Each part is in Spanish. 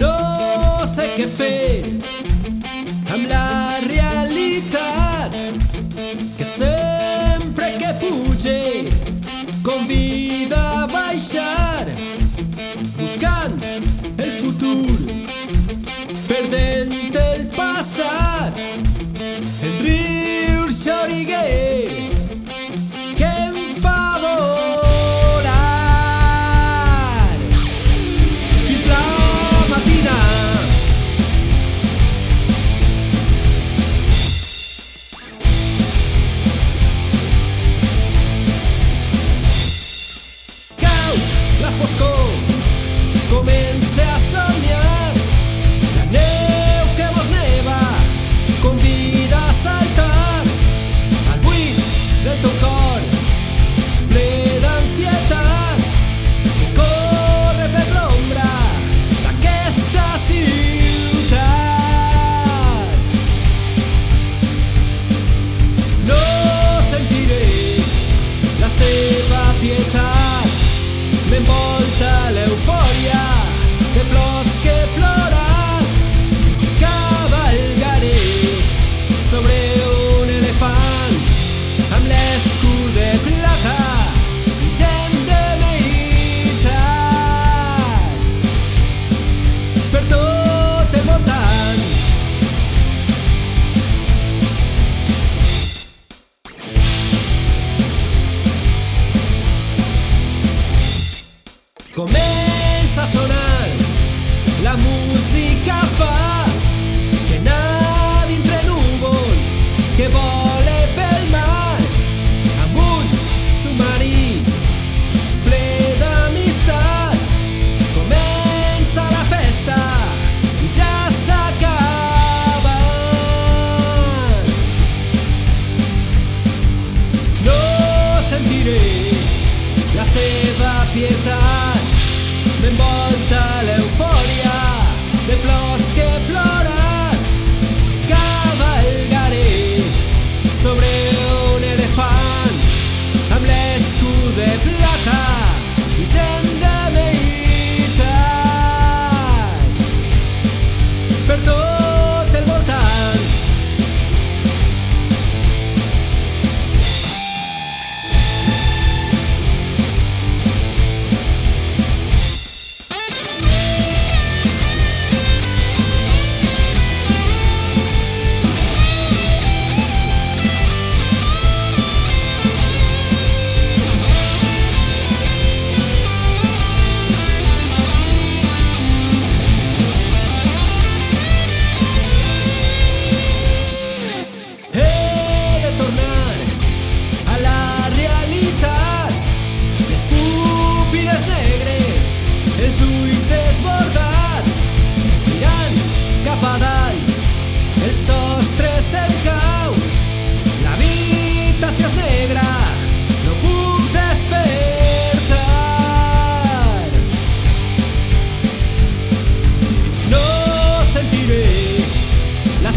No sé què fer amb la realitat que sempre que puge convida a baixar foscor comença a somiar la neu que mos neva convida a saltar. Al buit del teu cor ple que corre per l'ombra d'aquesta ciutat. No sentiré la seva pietat m'envolta l'eufòria de plors que he Comença a sonar la música fa que anar dintre núvols que vole pel mar. Amb un submarí ple d'amistat. Comença la festa i ja s'acaba. No sentiré la seva pietat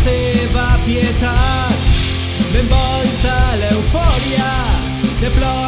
la seva pietat m'envolta l'eufòria de plors que plora